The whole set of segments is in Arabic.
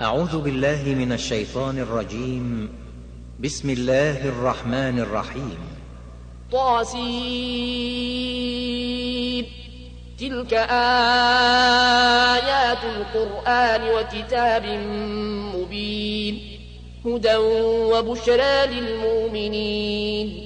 أعوذ بالله من الشيطان الرجيم. بسم الله الرحمن الرحيم. طاسين تلك آيات القرآن وكتاب مبين. هدى وبشرى للمؤمنين.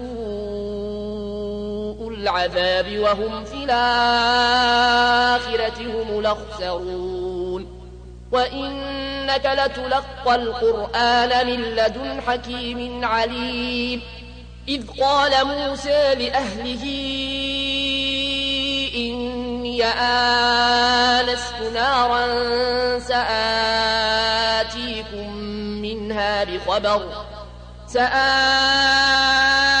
العذاب وهم في الآخرة هم الأخسرون. وإنك لتلقى القرآن من لدن حكيم عليم. إذ قال موسى لأهله إني آنست نارا سآتيكم منها بخبر سآتيكم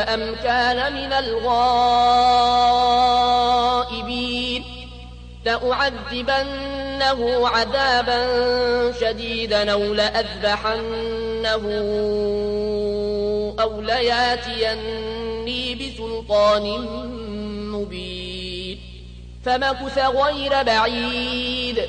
أم كان من الغائبين لأعذبنه عذابا شديدا أو لأذبحنه أو لياتيني بسلطان مبين فمكث غير بعيد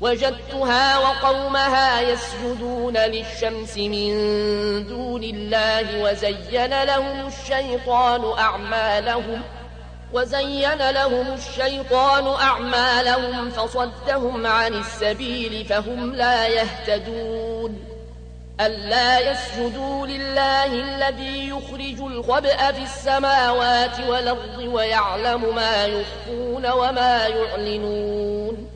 وجدتها وقومها يسجدون للشمس من دون الله وزين لهم الشيطان أعمالهم وزين لهم الشيطان أعمالهم فصدهم عن السبيل فهم لا يهتدون ألا يسجدوا لله الذي يخرج الخبأ في السماوات والأرض ويعلم ما يخفون وما يعلنون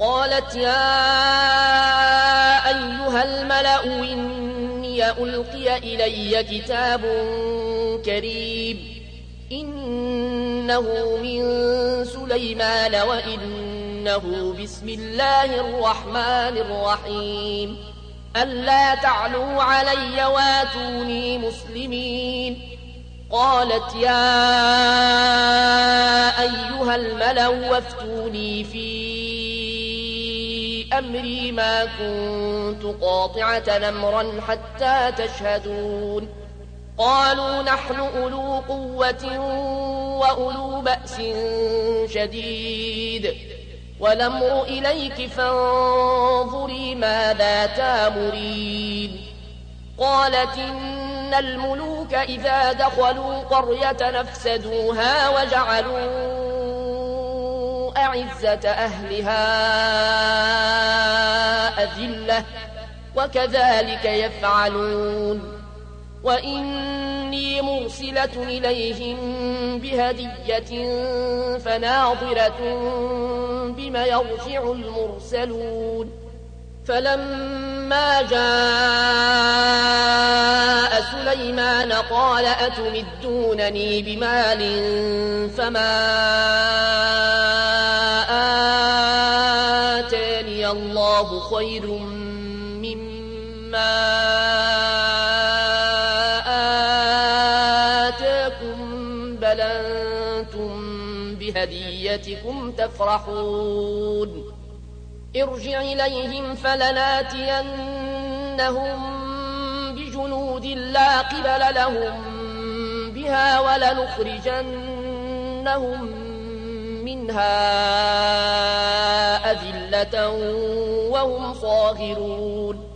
قالت يا أيها الملأ إني ألقي إلي كتاب كريم إنه من سليمان وإنه بسم الله الرحمن الرحيم ألا تعلوا علي واتوني مسلمين قالت يا أيها الملأ وافتوني في أمري ما كنت قاطعة نمرا حتى تشهدون. قالوا نحن أولو قوة وأولو بأس شديد. والأمر إليك فانظري ماذا تامرين. قالت إن الملوك إذا دخلوا قرية نفسدوها وجعلوا أعزة أهلها أذلة وكذلك يفعلون. وإني مرسلة إليهم بهدية فناظرة بما يرجع المرسلون. فلما جاء سليمان قال أتمدونني بمال فما الله خير مما بل أنتم بهديتكم تفرحون ارجع إليهم فلناتينهم بجنود لا قبل لهم بها ولنخرجنهم منها أذلة وهم صاغرون.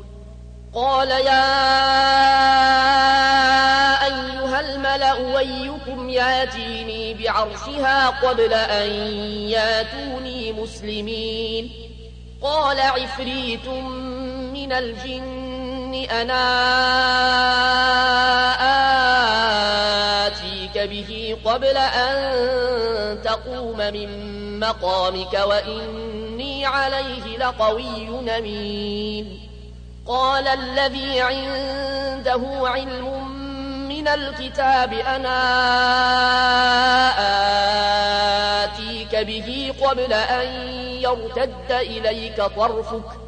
قال يا أيها الملأ ويكم ياتيني بعرشها قبل أن ياتوني مسلمين. قال عفريت من الجن أنا آتيك به قبل أن تقوم من مقامك وإني عليه لقوي أمين. قال الذي عنده علم من الكتاب أنا آتيك به قبل أن يرتد إليك طرفك؟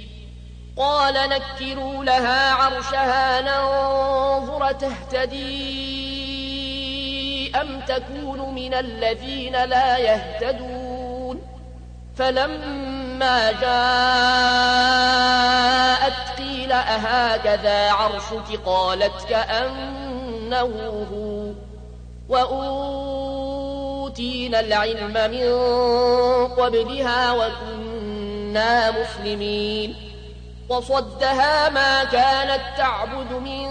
قال نكروا لها عرشها ننظر تهتدي أم تكون من الذين لا يهتدون فلما جاءت قيل أهكذا عرشك قالت كأنه هو وأوتينا العلم من قبلها وكنا مسلمين وصدها ما كانت تعبد من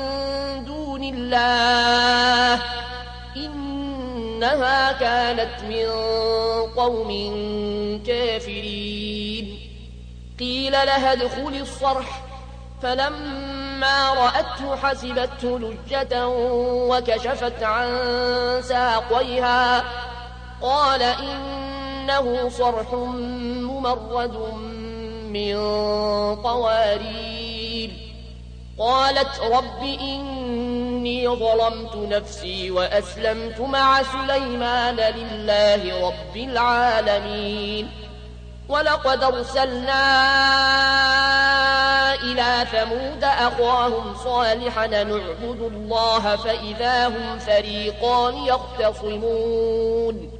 دون الله. إنها كانت من قوم كافرين. قيل لها ادخل الصرح. فلما رأته حسبته لجة وكشفت عن ساقيها. قال إنه صرح ممرد من قوارير قالت رب إني ظلمت نفسي وأسلمت مع سليمان لله رب العالمين. ولقد أرسلنا إلى ثمود أخاهم صالحا نعبد الله فإذا هم فريقان يختصمون.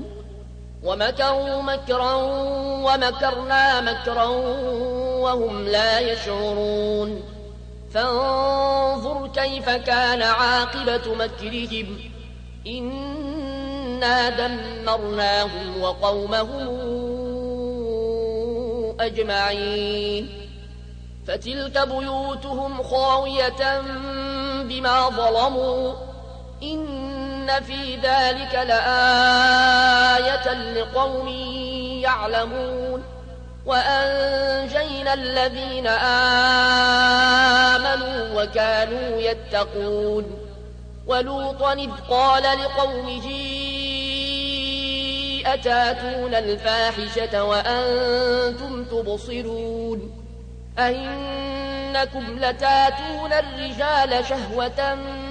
ومكروا مكرا ومكرنا مكرا وهم لا يشعرون. فانظر كيف كان عاقبة مكرهم. إنا دمرناهم وقومهم أجمعين. فتلك بيوتهم خاوية بما ظلموا. إن في ذلك لآية لقوم يعلمون وأنجينا الذين آمنوا وكانوا يتقون ولوطا إذ قال لقومه أتاتون الفاحشة وأنتم تبصرون أئنكم لتاتون الرجال شهوة من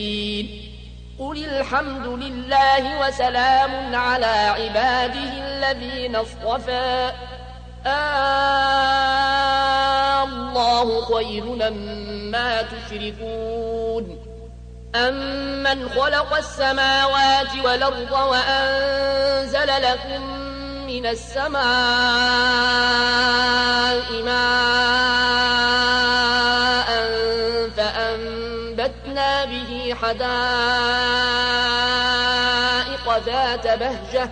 قل الحمد لله وسلام على عباده الذين اصطفى. آه الله خير مما تشركون. أمن خلق السماوات والأرض وأنزل لكم من السماء ماء حدائق ذات بهجة.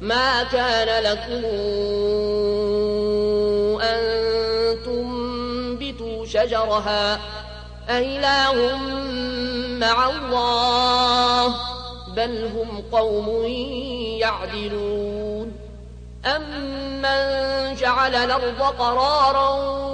ما كان لكم أن تنبتوا شجرها. أإله مع الله. بل هم قوم يعدلون. أمن جعل الأرض قرارا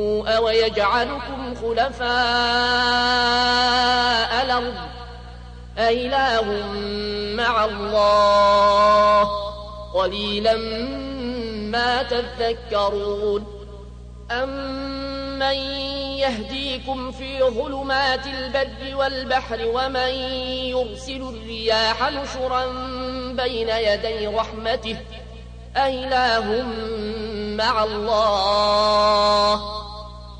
ويجعلكم خلفاء الأرض أإله مع الله قليلا ما تذكرون. أمن يهديكم في ظلمات البر والبحر ومن يرسل الرياح نشرا بين يدي رحمته أإله مع الله.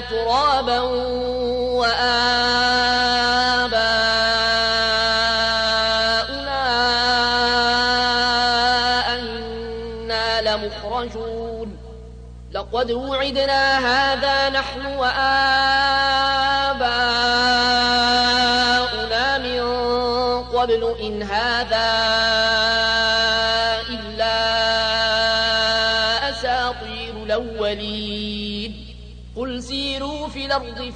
ترابا وآباؤنا أئنا لمخرجون لقد وعدنا هذا نحن وآباؤنا من قبل إن هذا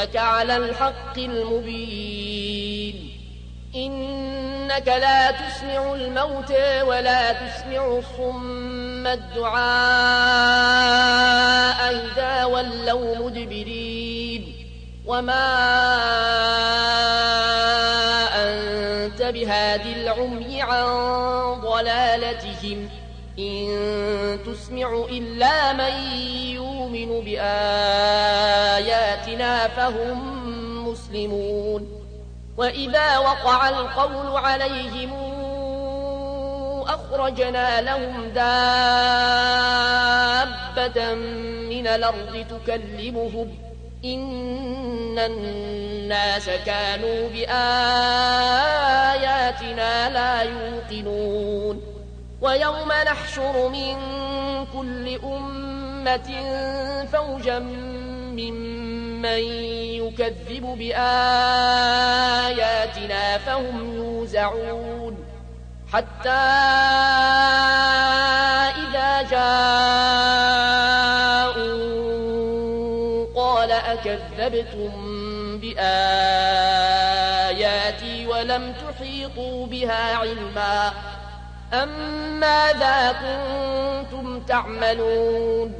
إنك على الحق المبين. إنك لا تسمع الموتى ولا تسمع الصم الدعاء إذا ولوا مدبرين. وما أنت بهاد العمي عن ضلالتهم. إن تسمع إلا من يؤمن بآياتنا فهم مسلمون وإذا وقع القول عليهم أخرجنا لهم دابة من الأرض تكلمهم إن الناس كانوا بآياتنا لا يوقنون ويوم نحشر من كل أمة فوجا ممن يكذب بآياتنا فهم يوزعون. حتى إذا جاءوا قال أكذبتم بآياتي ولم تحيطوا بها علما أم ماذا كنتم تعملون؟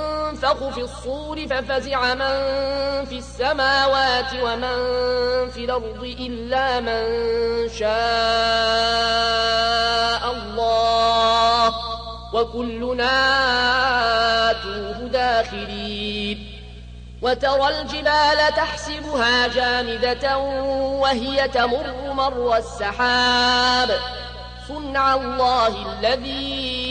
ينفخ في الصور ففزع من في السماوات ومن في الأرض إلا من شاء الله. وكلنا آتوه داخرين. وترى الجبال تحسبها جامدة وهي تمر مر السحاب. صنع الله الذي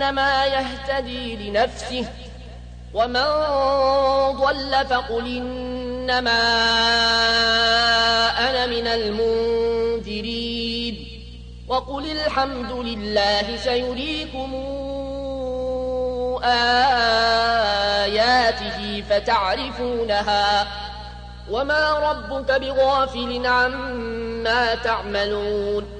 فإنما يهتدي لنفسه. ومن ضل فقل إنما أنا من المنذرين. وقل الحمد لله سيريكم آياته فتعرفونها. وما ربك بغافل عما تعملون.